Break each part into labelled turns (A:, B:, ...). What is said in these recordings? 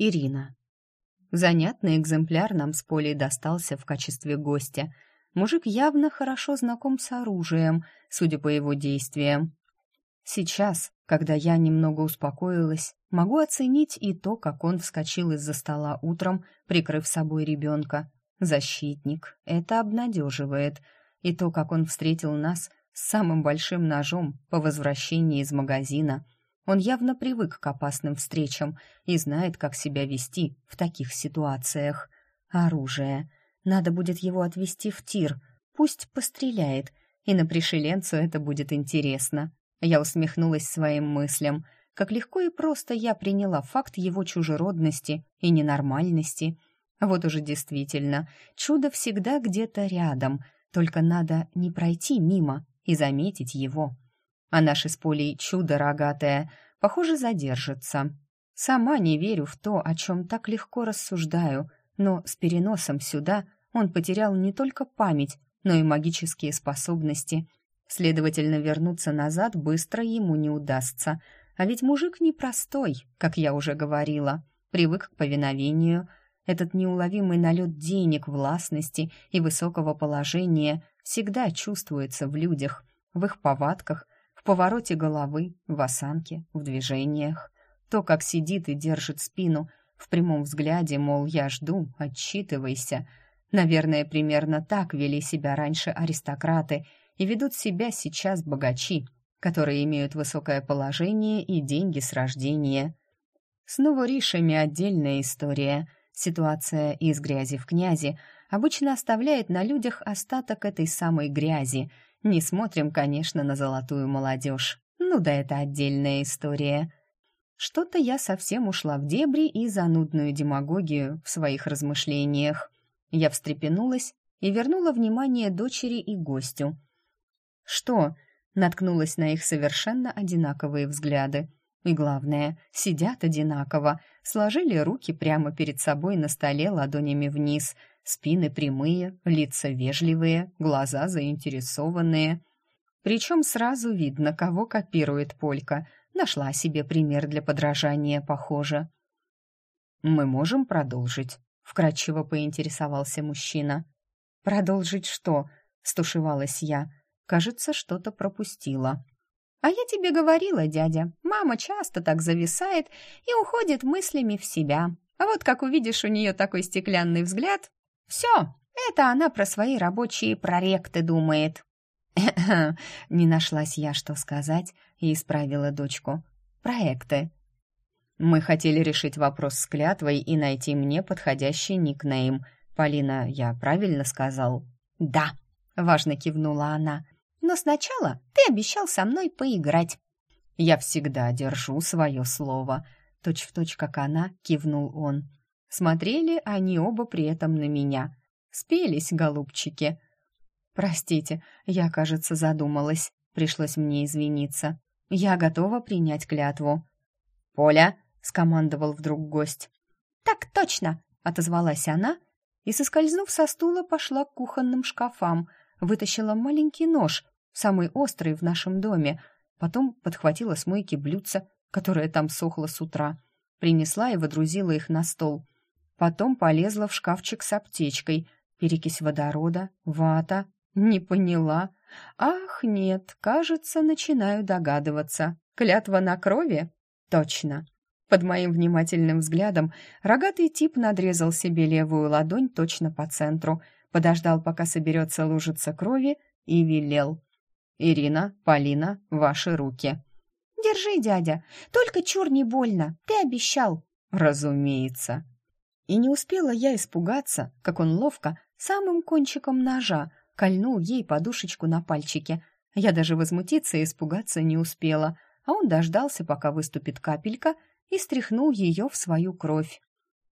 A: Ирина. Занятный экземпляр нам с Полей достался в качестве гостя. Мужик явно хорошо знаком с оружием, судя по его действиям. Сейчас, когда я немного успокоилась, могу оценить и то, как он вскочил из-за стола утром, прикрыв собой ребенка. Защитник. Это обнадеживает. И то, как он встретил нас с самым большим ножом по возвращении из магазина. Он явно привык к опасным встречам и знает, как себя вести в таких ситуациях. Оружие. Надо будет его отвезти в тир. Пусть постреляет, и на пришеленцу это будет интересно. Я усмехнулась своим мыслям. Как легко и просто я приняла факт его чужеродности и ненормальности. Вот уже действительно, чудо всегда где-то рядом, только надо не пройти мимо и заметить его. А наше с Полей чудо рогатое, похоже, задержится. Сама не верю в то, о чем так легко рассуждаю, но с переносом сюда он потерял не только память, но и магические способности — Следовательно, вернуться назад быстро ему не удастся. А ведь мужик непростой, как я уже говорила, привык к повиновению. Этот неуловимый налет денег, властности и высокого положения всегда чувствуется в людях, в их повадках, в повороте головы, в осанке, в движениях. То, как сидит и держит спину, в прямом взгляде, мол, я жду, отчитывайся. Наверное, примерно так вели себя раньше аристократы – и ведут себя сейчас богачи, которые имеют высокое положение и деньги с рождения. С новоришами отдельная история. Ситуация из грязи в князи обычно оставляет на людях остаток этой самой грязи. Не смотрим, конечно, на золотую молодежь. Ну да, это отдельная история. Что-то я совсем ушла в дебри и занудную демагогию в своих размышлениях. Я встрепенулась и вернула внимание дочери и гостю. «Что?» — наткнулась на их совершенно одинаковые взгляды. И главное, сидят одинаково, сложили руки прямо перед собой на столе ладонями вниз, спины прямые, лица вежливые, глаза заинтересованные. Причем сразу видно, кого копирует Полька. Нашла себе пример для подражания, похоже. «Мы можем продолжить?» — вкратчиво поинтересовался мужчина. «Продолжить что?» — стушевалась я. Кажется, что-то пропустила. «А я тебе говорила, дядя, мама часто так зависает и уходит мыслями в себя. А вот как увидишь у нее такой стеклянный взгляд, все, это она про свои рабочие проректы думает». Не нашлась я, что сказать, и исправила дочку. «Проекты». Мы хотели решить вопрос с клятвой и найти мне подходящий никнейм. Полина, я правильно сказал? «Да», — важно кивнула она. Но сначала ты обещал со мной поиграть». «Я всегда держу свое слово», — точь в точь, как она, кивнул он. Смотрели они оба при этом на меня. Спелись, голубчики. «Простите, я, кажется, задумалась. Пришлось мне извиниться. Я готова принять клятву». «Поля!» — скомандовал вдруг гость. «Так точно!» — отозвалась она и, соскользнув со стула, пошла к кухонным шкафам, вытащила маленький нож, самый острый в нашем доме, потом подхватила с мойки блюдце, которое там сохло с утра, принесла и водрузила их на стол. Потом полезла в шкафчик с аптечкой, перекись водорода, вата. Не поняла. Ах, нет, кажется, начинаю догадываться. Клятва на крови? Точно. Под моим внимательным взглядом рогатый тип надрезал себе левую ладонь точно по центру, подождал, пока соберется лужица крови, и велел. «Ирина, Полина, ваши руки». «Держи, дядя, только чур не больно, ты обещал». «Разумеется». И не успела я испугаться, как он ловко, самым кончиком ножа, кольнул ей подушечку на пальчике. Я даже возмутиться и испугаться не успела, а он дождался, пока выступит капелька, и стряхнул ее в свою кровь.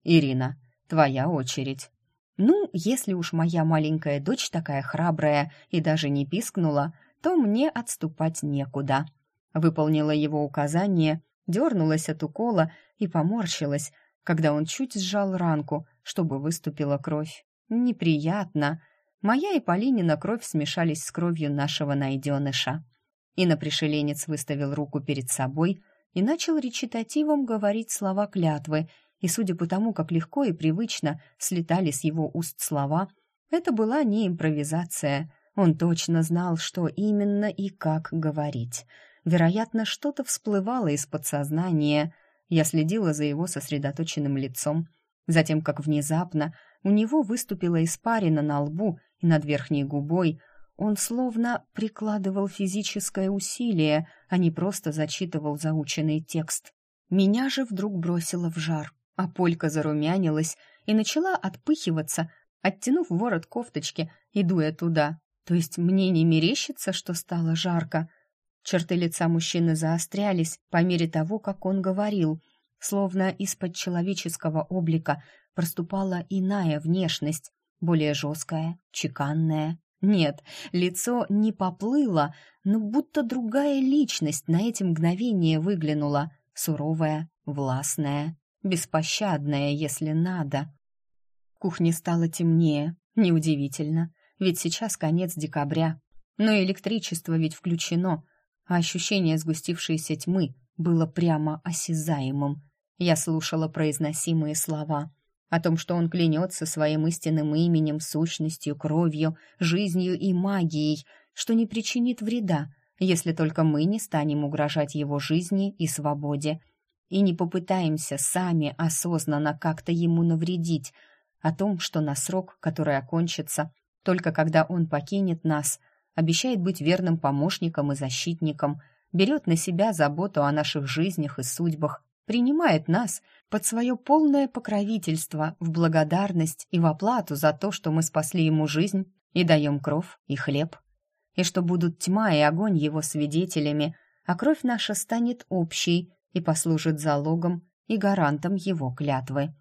A: «Ирина, твоя очередь». Ну, если уж моя маленькая дочь такая храбрая и даже не пискнула, то мне отступать некуда. Выполнила его указание, дернулась от укола и поморщилась, когда он чуть сжал ранку, чтобы выступила кровь. Неприятно. Моя и Полинина кровь смешались с кровью нашего найденыша. И на пришеленец выставил руку перед собой и начал речитативом говорить слова клятвы, и судя по тому, как легко и привычно слетали с его уст слова, это была не импровизация. Он точно знал, что именно и как говорить. Вероятно, что-то всплывало из подсознания. Я следила за его сосредоточенным лицом, затем как внезапно у него выступила испарина на лбу и над верхней губой. Он словно прикладывал физическое усилие, а не просто зачитывал заученный текст. Меня же вдруг бросило в жар, а Полька зарумянилась и начала отпыхиваться, оттянув ворот кофточки и дуя туда. То есть мне не мерещится, что стало жарко. Черты лица мужчины заострялись по мере того, как он говорил, словно из-под человеческого облика проступала иная внешность, более жесткая, чеканная. Нет, лицо не поплыло, но будто другая личность на эти мгновения выглянула — суровая, властная, беспощадная, если надо. В кухне стало темнее, неудивительно, ведь сейчас конец декабря. Но электричество ведь включено, а ощущение сгустившейся тьмы было прямо осязаемым. Я слушала произносимые слова о том, что он клянется своим истинным именем, сущностью, кровью, жизнью и магией, что не причинит вреда, если только мы не станем угрожать его жизни и свободе и не попытаемся сами осознанно как-то ему навредить, о том, что на срок, который окончится, только когда он покинет нас, обещает быть верным помощником и защитником, берет на себя заботу о наших жизнях и судьбах, принимает нас под свое полное покровительство в благодарность и в оплату за то, что мы спасли ему жизнь и даем кров и хлеб и что будут тьма и огонь его свидетелями, а кровь наша станет общей и послужит залогом и гарантом его клятвы.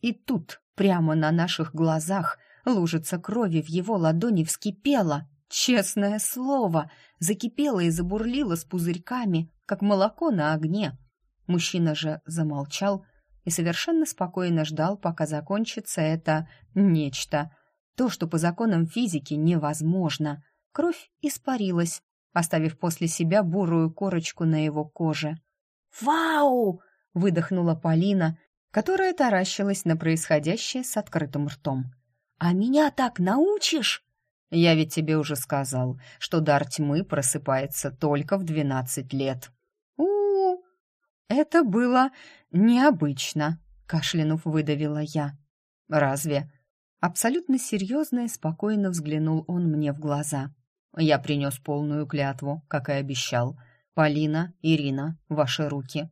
A: И тут, прямо на наших глазах, лужица крови в его ладони вскипела, честное слово, закипела и забурлила с пузырьками, как молоко на огне. Мужчина же замолчал и совершенно спокойно ждал, пока закончится это нечто, то, что по законам физики невозможно — Кровь испарилась, оставив после себя бурую корочку на его коже. «Вау!» — выдохнула Полина, которая таращилась на происходящее с открытым ртом. «А меня так научишь?» «Я ведь тебе уже сказал, что дар тьмы просыпается только в двенадцать лет». у, -у, -у Это было необычно», — кашлянув выдавила я. «Разве?» Абсолютно серьезно и спокойно взглянул он мне в глаза. Я принес полную клятву, как и обещал. Полина, Ирина, ваши руки.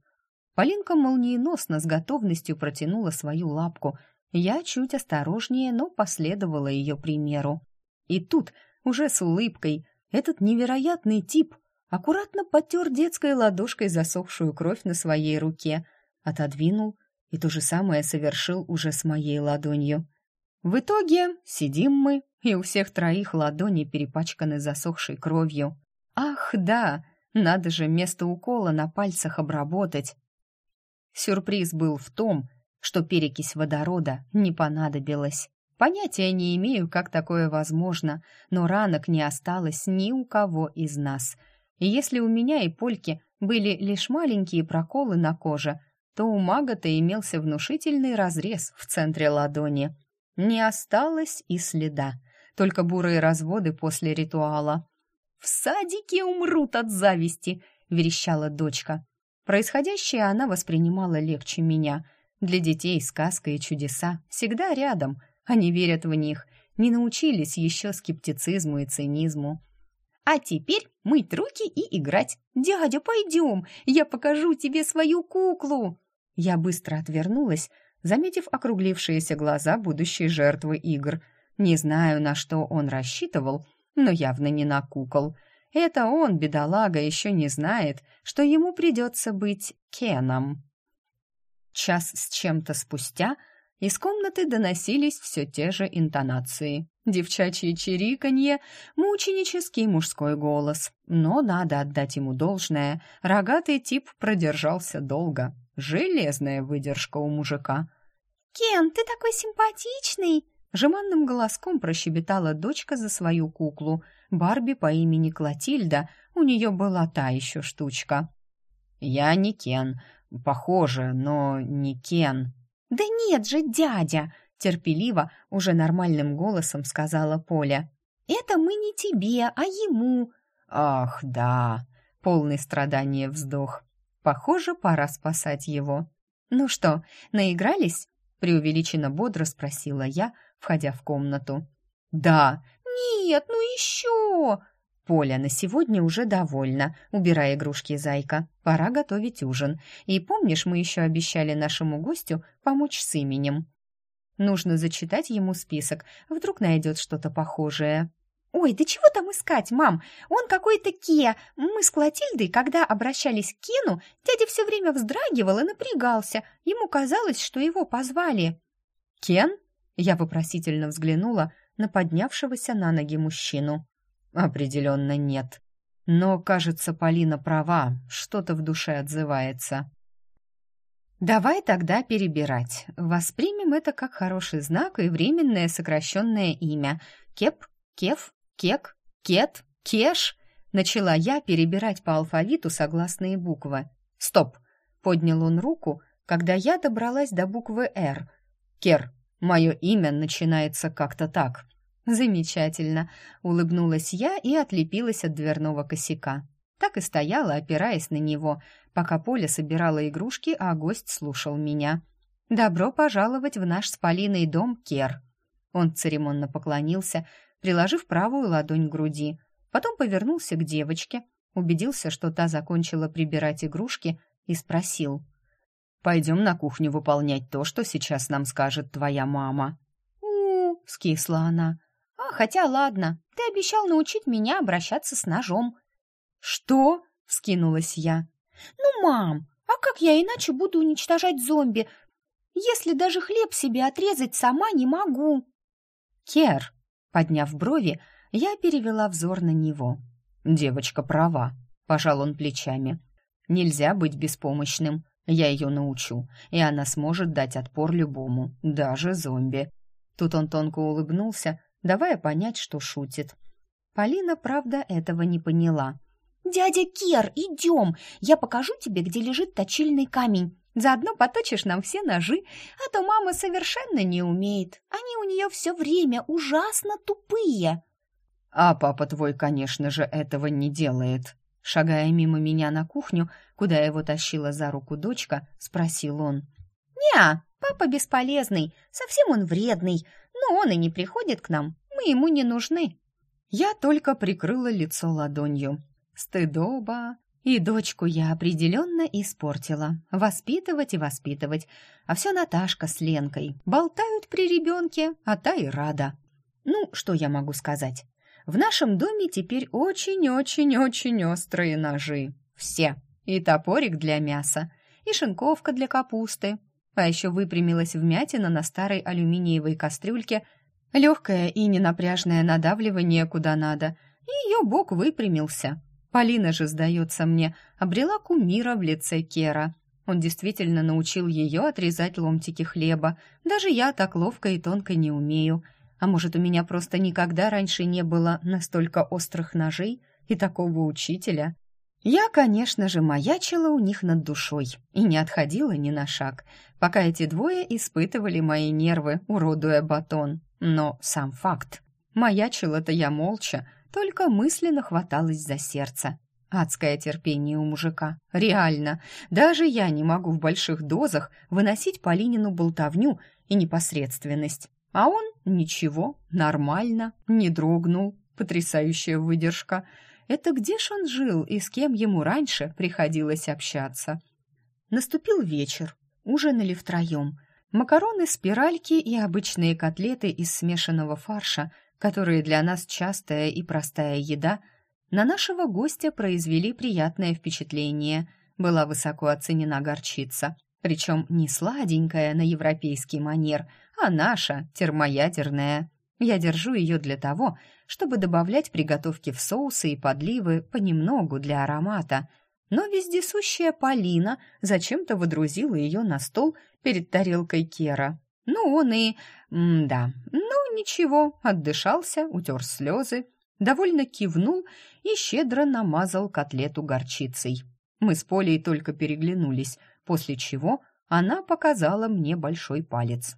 A: Полинка молниеносно с готовностью протянула свою лапку. Я чуть осторожнее, но последовала ее примеру. И тут, уже с улыбкой, этот невероятный тип аккуратно потер детской ладошкой засохшую кровь на своей руке, отодвинул и то же самое совершил уже с моей ладонью. В итоге сидим мы, и у всех троих ладони перепачканы засохшей кровью. Ах, да, надо же место укола на пальцах обработать. Сюрприз был в том, что перекись водорода не понадобилась. Понятия не имею, как такое возможно, но ранок не осталось ни у кого из нас. И если у меня и Польки были лишь маленькие проколы на коже, то у мага-то имелся внушительный разрез в центре ладони. Не осталось и следа, только бурые разводы после ритуала. «В садике умрут от зависти!» — верещала дочка. Происходящее она воспринимала легче меня. Для детей сказка и чудеса всегда рядом. Они верят в них, не научились еще скептицизму и цинизму. «А теперь мыть руки и играть. Дядя, пойдем, я покажу тебе свою куклу!» Я быстро отвернулась, заметив округлившиеся глаза будущей жертвы игр. Не знаю, на что он рассчитывал, но явно не на кукол. Это он, бедолага, еще не знает, что ему придется быть Кеном. Час с чем-то спустя из комнаты доносились все те же интонации. Девчачье чириканье, мученический мужской голос. Но надо отдать ему должное, рогатый тип продержался долго. Железная выдержка у мужика.
B: «Кен, ты такой симпатичный!»
A: Жеманным голоском прощебетала дочка за свою куклу. Барби по имени Клотильда, у нее была та еще штучка. «Я не Кен. Похоже, но не Кен». «Да нет же, дядя!» — терпеливо, уже нормальным голосом сказала Поля. «Это мы не тебе, а ему!» «Ах, да!» — полный страдания вздох. «Похоже, пора спасать его». «Ну что, наигрались?» — преувеличенно бодро спросила я, входя в комнату. «Да!» «Нет, ну еще!» Поля на сегодня уже довольна. Убирай игрушки, зайка. Пора готовить ужин. И помнишь, мы еще обещали нашему гостю помочь с именем? Нужно зачитать ему список. Вдруг найдет что-то похожее. «Ой, да чего там искать, мам? Он какой-то Ке. Мы с Клотильдой, когда обращались к Кену, дядя все время вздрагивал и напрягался. Ему казалось, что его позвали». «Кен?» Я вопросительно взглянула на поднявшегося на ноги мужчину. Определенно нет. Но, кажется, Полина права, что-то в душе отзывается. Давай тогда перебирать. Воспримем это как хороший знак и временное сокращенное имя. Кеп, Кеф, Кек, Кет, Кеш. Начала я перебирать по алфавиту согласные буквы. Стоп! Поднял он руку, когда я добралась до буквы «Р». Кер, мое имя начинается как-то так. «Замечательно!» — улыбнулась я и отлепилась от дверного косяка. Так и стояла, опираясь на него, пока Поля собирала игрушки, а гость слушал меня. «Добро пожаловать в наш с Полиной дом, Кер!» Он церемонно поклонился, приложив правую ладонь к груди. Потом повернулся к девочке, убедился, что та закончила прибирать игрушки, и спросил. «Пойдем на кухню выполнять то, что сейчас нам скажет твоя мама». «У-у-у!» — скисла она. Хотя ладно, ты обещал научить меня обращаться с ножом. Что? вскинулась я. Ну, мам, а как я иначе буду уничтожать зомби, если даже хлеб себе отрезать сама не могу? Кер, подняв брови, я перевела взор на него. Девочка права, пожал он плечами. Нельзя быть беспомощным. Я ее научу, и она сможет дать отпор любому, даже зомби. Тут он тонко улыбнулся, давая понять, что шутит. Полина, правда, этого не поняла. «Дядя Кер, идем! Я покажу тебе, где лежит точильный камень. Заодно поточишь нам все ножи, а то мама совершенно не умеет. Они у нее все время ужасно тупые». «А папа твой, конечно же, этого не делает», Шагая мимо меня на кухню, куда его тащила за руку дочка, спросил он. «Не, папа бесполезный, совсем он вредный, но он и не приходит к нам, мы ему не нужны». Я только прикрыла лицо ладонью. Стыдоба. И дочку я определенно испортила. Воспитывать и воспитывать. А все Наташка с Ленкой. Болтают при ребенке, а та и рада. Ну, что я могу сказать? В нашем доме теперь очень-очень-очень острые ножи. Все. И топорик для мяса, и шинковка для капусты, а еще выпрямилась вмятина на старой алюминиевой кастрюльке, легкое и ненапряжное надавливание куда надо, и ее бок выпрямился. Полина же, сдается мне, обрела кумира в лице Кера. Он действительно научил ее отрезать ломтики хлеба. Даже я так ловко и тонко не умею. А может, у меня просто никогда раньше не было настолько острых ножей и такого учителя? Я, конечно же, маячила у них над душой и не отходила ни на шаг, пока эти двое испытывали мои нервы, уродуя батон. Но сам факт. Маячила-то я молча, только мысленно хваталась за сердце. Адское терпение у мужика. Реально. Даже я не могу в больших дозах выносить Полинину болтовню и непосредственность. А он ничего, нормально, не дрогнул. Потрясающая выдержка. Это где ж он жил и с кем ему раньше приходилось общаться? Наступил вечер. Ужинали втроем. Макароны, спиральки и обычные котлеты из смешанного фарша, которые для нас частая и простая еда, на нашего гостя произвели приятное впечатление. Была высоко оценена горчица. Причем не сладенькая на европейский манер, а наша, термоядерная. Я держу ее для того, чтобы добавлять приготовки в соусы и подливы понемногу для аромата. Но вездесущая Полина зачем-то водрузила ее на стол перед тарелкой Кера. Ну, он и... М да, ну ничего, отдышался, утер слезы, довольно кивнул и щедро намазал котлету горчицей. Мы с Полей только переглянулись, после чего Она показала мне большой палец.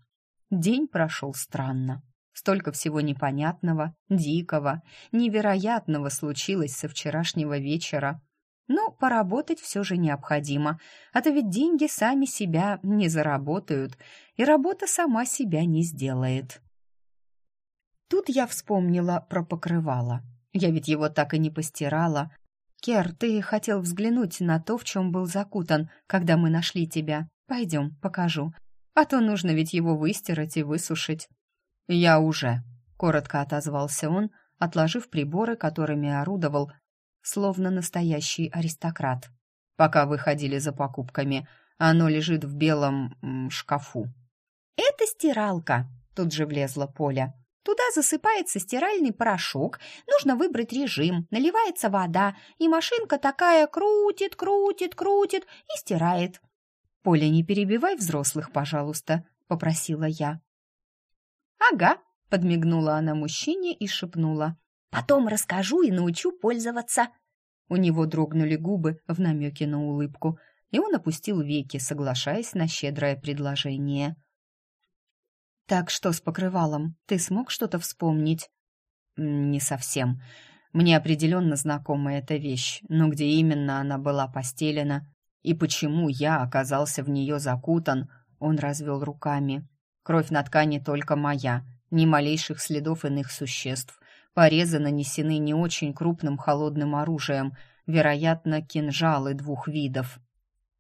A: День прошел странно. Столько всего непонятного, дикого, невероятного случилось со вчерашнего вечера. Но поработать все же необходимо, а то ведь деньги сами себя не заработают, и работа сама себя не сделает. Тут я вспомнила про покрывало. Я ведь его так и не постирала. Кер, ты хотел взглянуть на то, в чем был закутан, когда мы нашли тебя. Пойдем, покажу. А то нужно ведь его выстирать и высушить. Я уже, коротко отозвался он, отложив приборы, которыми орудовал, словно настоящий аристократ. Пока вы ходили за покупками, оно лежит в белом м, шкафу.
B: Это стиралка, тут же влезла Поля. Туда засыпается стиральный порошок, нужно выбрать режим, наливается вода, и машинка такая крутит, крутит, крутит и стирает.
A: «Поля, не перебивай взрослых, пожалуйста», — попросила я.
B: «Ага», —
A: подмигнула она мужчине и шепнула.
B: «Потом расскажу и научу пользоваться».
A: У него дрогнули губы в намеке на улыбку, и он опустил веки, соглашаясь на щедрое предложение. «Так что с покрывалом? Ты смог что-то вспомнить?» «Не совсем. Мне определенно знакома эта вещь, но где именно она была постелена и почему я оказался в нее закутан, он развел руками. Кровь на ткани только моя, ни малейших следов иных существ. Порезы нанесены не очень крупным холодным оружием, вероятно, кинжалы двух видов».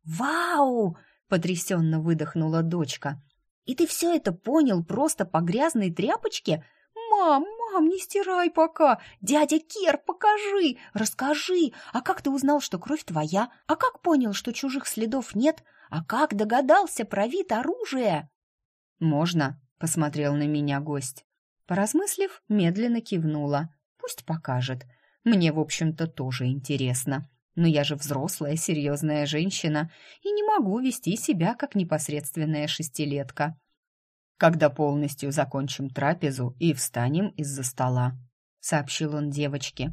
B: «Вау!» — потрясенно выдохнула дочка — и ты все это понял просто по грязной тряпочке? Мам, мам, не стирай пока. Дядя Кер, покажи, расскажи. А как ты узнал, что кровь твоя? А как понял, что чужих следов нет? А как догадался про вид оружия?
A: Можно, посмотрел на меня гость. Поразмыслив, медленно кивнула. Пусть покажет. Мне, в общем-то, тоже интересно. Но я же взрослая, серьезная женщина и не могу вести себя как непосредственная шестилетка. Когда полностью закончим трапезу и встанем из-за стола, сообщил он девочке.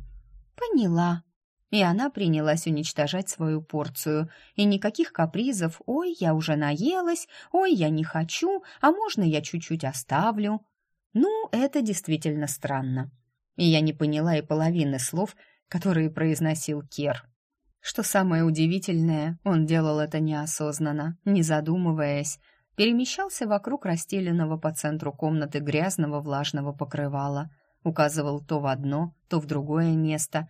B: Поняла.
A: И она принялась уничтожать свою порцию. И никаких капризов «Ой, я уже наелась», «Ой, я не хочу», «А можно я чуть-чуть оставлю?» Ну, это действительно странно. И я не поняла и половины слов, которые произносил Кер. Что самое удивительное, он делал это неосознанно, не задумываясь, перемещался вокруг расстеленного по центру комнаты грязного влажного покрывала, указывал то в одно, то в другое место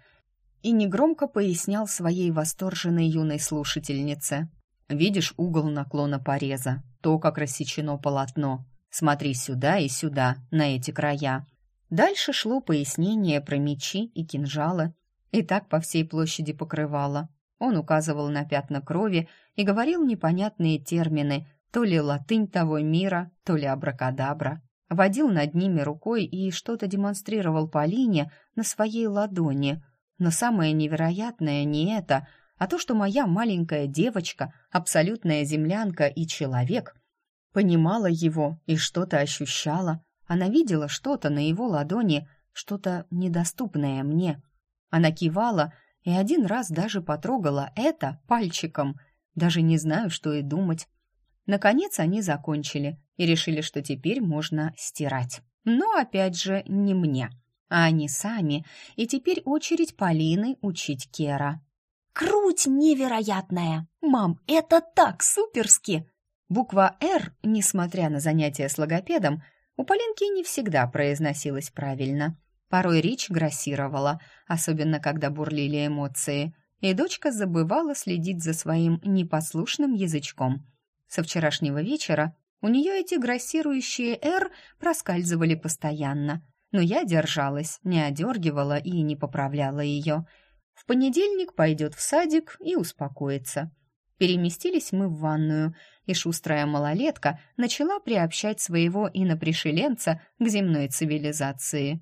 A: и негромко пояснял своей восторженной юной слушательнице. «Видишь угол наклона пореза, то, как рассечено полотно. Смотри сюда и сюда, на эти края». Дальше шло пояснение про мечи и кинжалы, и так по всей площади покрывала. Он указывал на пятна крови и говорил непонятные термины, то ли латынь того мира, то ли абракадабра. Водил над ними рукой и что-то демонстрировал Полине на своей ладони. Но самое невероятное не это, а то, что моя маленькая девочка, абсолютная землянка и человек, понимала его и что-то ощущала. Она видела что-то на его ладони, что-то недоступное мне. Она кивала и один раз даже потрогала это пальчиком. Даже не знаю, что и думать. Наконец они закончили и решили, что теперь можно стирать. Но опять же не мне, а они сами, и теперь очередь Полины учить Кера.
B: «Круть невероятная! Мам, это так суперски!»
A: Буква «Р», несмотря на занятия с логопедом, у Полинки не всегда произносилась правильно – Порой речь грассировала, особенно когда бурлили эмоции, и дочка забывала следить за своим непослушным язычком. Со вчерашнего вечера у нее эти грассирующие «р» проскальзывали постоянно, но я держалась, не одергивала и не поправляла ее. В понедельник пойдет в садик и успокоится. Переместились мы в ванную, и шустрая малолетка начала приобщать своего инопришеленца к земной цивилизации.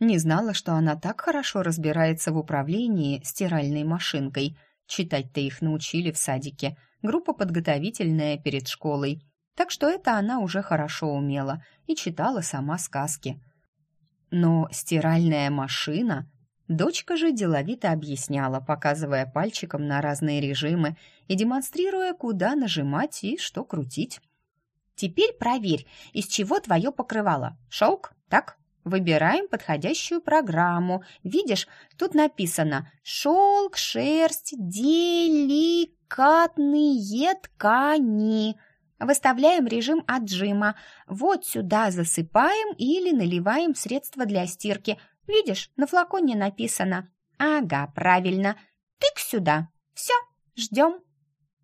A: Не знала, что она так хорошо разбирается в управлении стиральной машинкой. Читать-то их научили в садике. Группа подготовительная перед школой. Так что это она уже хорошо умела и читала сама сказки. Но стиральная машина... Дочка же деловито объясняла, показывая пальчиком на разные режимы и демонстрируя, куда нажимать и что крутить.
B: «Теперь проверь, из чего твое покрывало. Шелк, так? Выбираем подходящую программу. Видишь, тут написано «Шелк, шерсть, деликатные ткани». Выставляем режим отжима. Вот сюда засыпаем или наливаем средство для стирки. Видишь, на флаконе написано. Ага, правильно. Тык сюда. Все, ждем.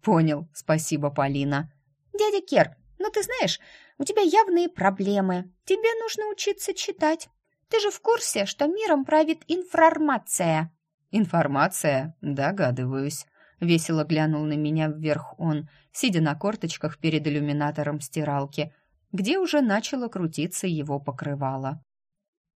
A: Понял, спасибо, Полина.
B: Дядя Кер, ну ты знаешь, у тебя явные проблемы. Тебе нужно учиться читать. Ты же в курсе, что миром правит информация.
A: Информация? Догадываюсь. Весело глянул на меня вверх он, сидя на корточках перед иллюминатором стиралки, где уже начало крутиться его покрывало.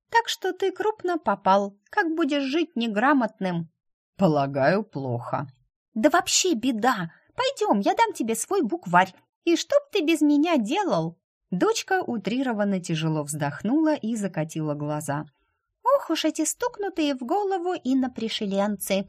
B: Так что ты крупно попал. Как будешь жить неграмотным?
A: Полагаю, плохо.
B: Да вообще беда. Пойдем, я дам тебе свой букварь. И что б ты без меня делал?
A: Дочка утрированно тяжело вздохнула и закатила глаза.
B: Ох уж эти стукнутые в голову и на пришеленцы.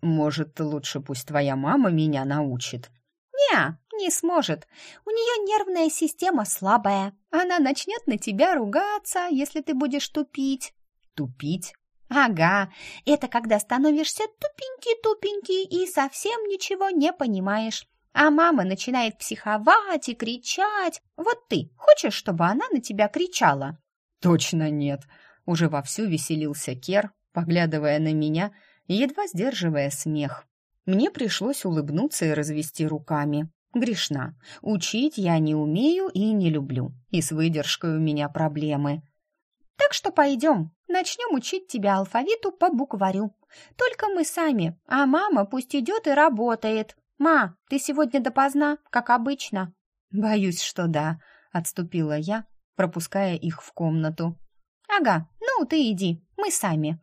A: Может, лучше пусть твоя мама меня научит.
B: Не, не сможет. У нее нервная система слабая. Она начнет на тебя ругаться, если ты будешь тупить.
A: Тупить?
B: Ага, это когда становишься тупенький-тупенький и совсем ничего не понимаешь. А мама начинает психовать и кричать. Вот ты хочешь, чтобы она на тебя кричала?
A: Точно нет. Уже вовсю веселился Кер, поглядывая на меня едва сдерживая смех. Мне пришлось улыбнуться и развести руками. Грешна. Учить я не умею и не люблю. И с выдержкой у меня проблемы.
B: Так что пойдем, начнем учить тебя алфавиту по букварю. Только мы сами, а мама пусть идет и работает. Ма, ты сегодня допоздна, как обычно.
A: Боюсь, что да, отступила я, пропуская их в комнату.
B: Ага, ну ты иди, мы сами.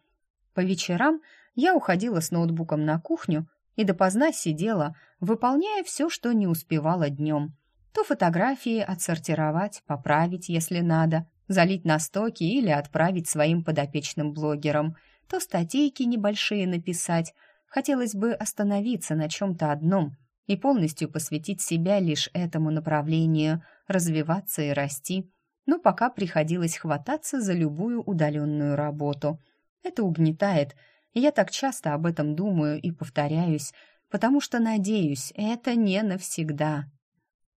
A: По вечерам я уходила с ноутбуком на кухню и допоздна сидела, выполняя все, что не успевала днем. То фотографии отсортировать, поправить, если надо, залить на стоки или отправить своим подопечным блогерам, то статейки небольшие написать. Хотелось бы остановиться на чем-то одном и полностью посвятить себя лишь этому направлению, развиваться и расти. Но пока приходилось хвататься за любую удаленную работу. Это угнетает, и я так часто об этом думаю и повторяюсь, потому что, надеюсь, это не навсегда.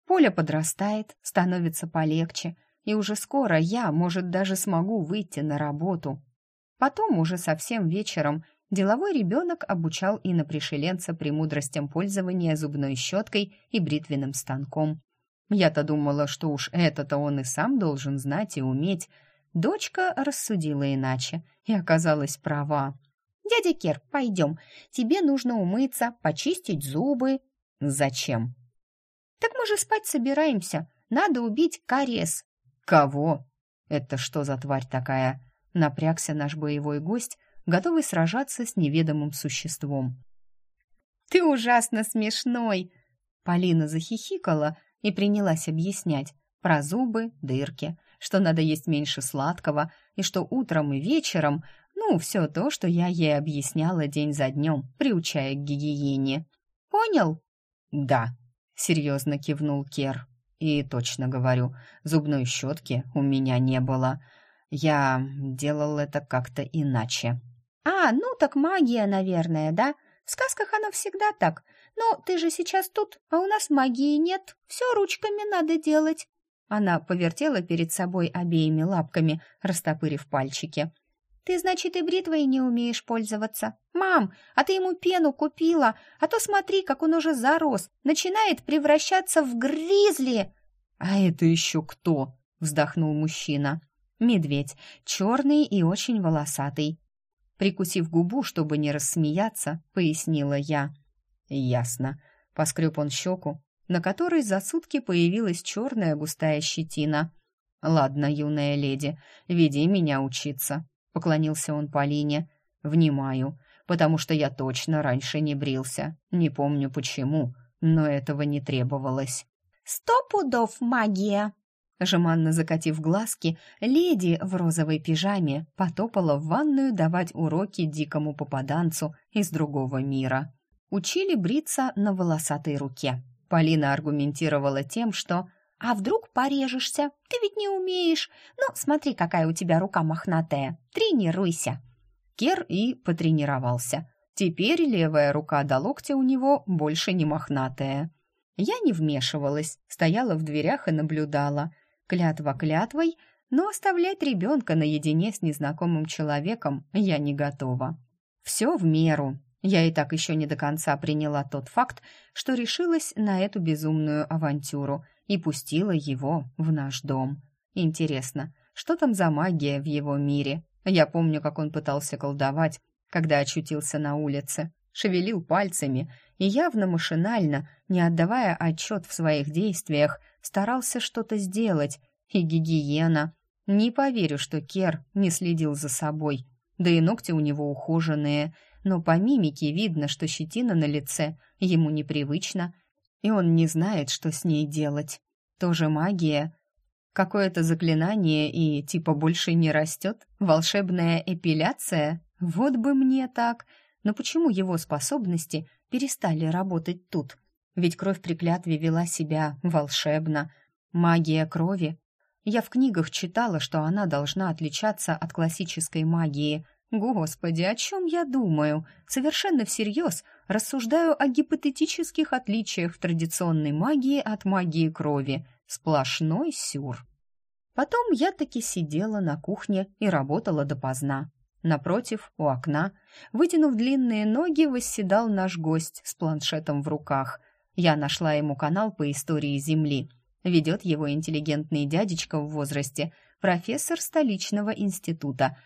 A: Поля подрастает, становится полегче, и уже скоро я, может, даже смогу выйти на работу. Потом, уже совсем вечером, деловой ребенок обучал инопришеленца премудростям пользования зубной щеткой и бритвенным станком. Я-то думала, что уж это-то он и сам должен знать и уметь. Дочка рассудила иначе и оказалась права.
B: «Дядя Кер, пойдем. Тебе нужно умыться, почистить зубы».
A: «Зачем?»
B: «Так мы же спать собираемся. Надо убить кариес».
A: «Кого? Это что за тварь такая?» Напрягся наш боевой гость, готовый сражаться с неведомым существом.
B: «Ты ужасно смешной!»
A: Полина захихикала и принялась объяснять про зубы, дырки, что надо есть меньше сладкого и что утром и вечером ну, все то, что я ей объясняла день за днем, приучая к гигиене.
B: «Понял?»
A: «Да», — серьезно кивнул Кер. «И точно говорю, зубной щетки у меня не было. Я делал это как-то иначе».
B: «А, ну так магия, наверное, да? В сказках она всегда так. Но ты же сейчас тут, а у нас магии нет. Все ручками надо делать».
A: Она повертела перед собой обеими лапками, растопырив пальчики.
B: Ты, значит, и бритвой не умеешь пользоваться. Мам, а ты ему пену купила, а то смотри, как он уже зарос, начинает превращаться в гризли.
A: А это еще кто? вздохнул мужчина. Медведь, черный и очень волосатый. Прикусив губу, чтобы не рассмеяться, пояснила я. Ясно. Поскреб он щеку, на которой за сутки появилась черная густая щетина. Ладно, юная леди, веди меня учиться поклонился он Полине. Внимаю, потому что я точно раньше не брился. Не помню почему, но этого не требовалось.
B: Сто пудов магия.
A: Жеманно закатив глазки, леди в розовой пижаме потопала в ванную давать уроки дикому попаданцу из другого мира. Учили бриться на волосатой руке. Полина аргументировала тем, что «А вдруг порежешься? Ты ведь не умеешь. Ну, смотри, какая у тебя рука мохнатая. Тренируйся». Кер и потренировался. Теперь левая рука до локтя у него больше не мохнатая. Я не вмешивалась, стояла в дверях и наблюдала. Клятва клятвой, но оставлять ребенка наедине с незнакомым человеком я не готова. Все в меру. Я и так еще не до конца приняла тот факт, что решилась на эту безумную авантюру и пустила его в наш дом. Интересно, что там за магия в его мире? Я помню, как он пытался колдовать, когда очутился на улице, шевелил пальцами и явно машинально, не отдавая отчет в своих действиях, старался что-то сделать. И гигиена. Не поверю, что Кер не следил за собой. Да и ногти у него ухоженные, но по мимике видно, что щетина на лице ему непривычна, и он не знает, что с ней делать. Тоже магия. Какое-то заклинание и типа больше не растет? Волшебная эпиляция? Вот бы мне так. Но почему его способности перестали работать тут? Ведь кровь при клятве вела себя волшебно. Магия крови. Я в книгах читала, что она должна отличаться от классической магии. Господи, о чем я думаю? Совершенно всерьез рассуждаю о гипотетических отличиях традиционной магии от магии крови. Сплошной сюр. Потом я таки сидела на кухне и работала допоздна. Напротив, у окна, вытянув длинные ноги, восседал наш гость с планшетом в руках. Я нашла ему канал по истории Земли. Ведет его интеллигентный дядечка в возрасте, профессор столичного института.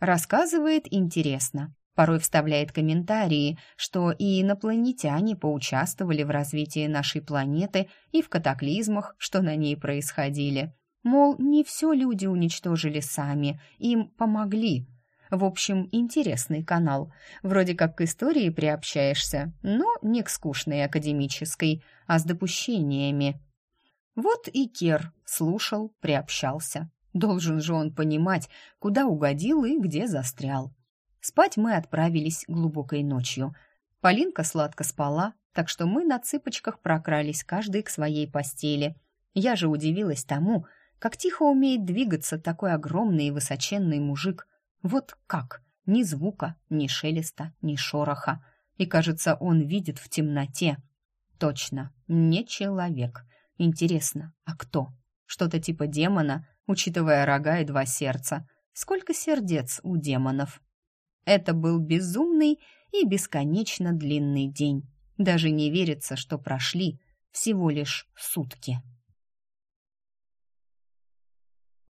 A: Рассказывает интересно. Порой вставляет комментарии, что и инопланетяне поучаствовали в развитии нашей планеты и в катаклизмах, что на ней происходили. Мол, не все люди уничтожили сами, им помогли – в общем, интересный канал. Вроде как к истории приобщаешься, но не к скучной академической, а с допущениями. Вот и Кер слушал, приобщался. Должен же он понимать, куда угодил и где застрял. Спать мы отправились глубокой ночью. Полинка сладко спала, так что мы на цыпочках прокрались каждый к своей постели. Я же удивилась тому, как тихо умеет двигаться такой огромный и высоченный мужик. Вот как? Ни звука, ни шелеста, ни шороха. И, кажется, он видит в темноте. Точно, не человек. Интересно, а кто? Что-то типа демона, учитывая рога и два сердца. Сколько сердец у демонов? Это был безумный и бесконечно длинный день. Даже не верится, что прошли всего лишь сутки.